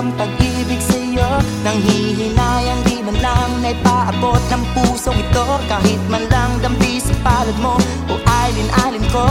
Ang pag-ibig sa'yo. Nang hihinayang di man lang Naipaabot ng pusong ito. Kahit man lang dampi sa palad mo O alin-alin ko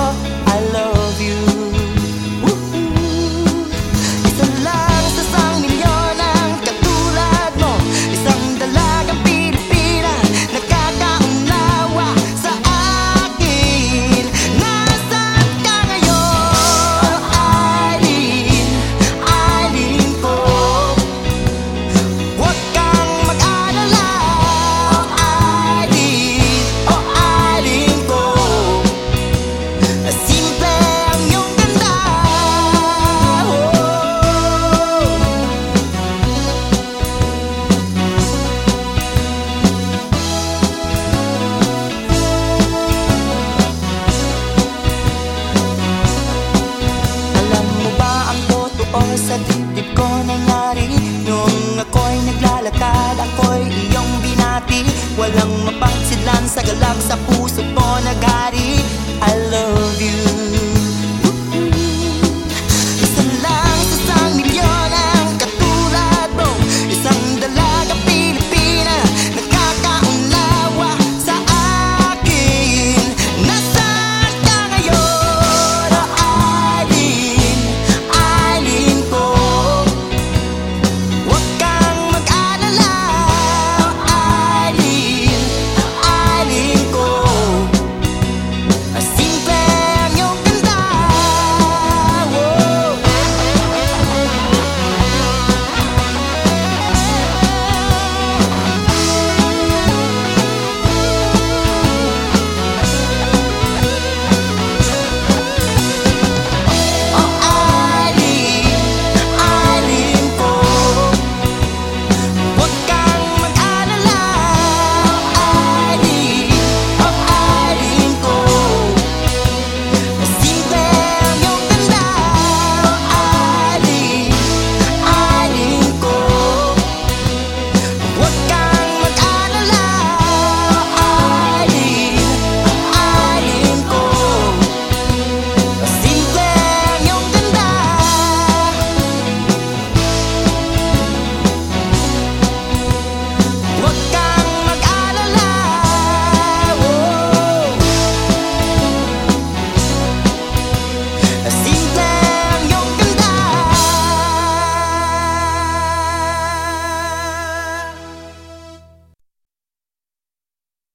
sa dibdib ko nangyari Nung ako'y naglalakad, ako'y iyong binati. Walang mapagsidlan sa galak sa puso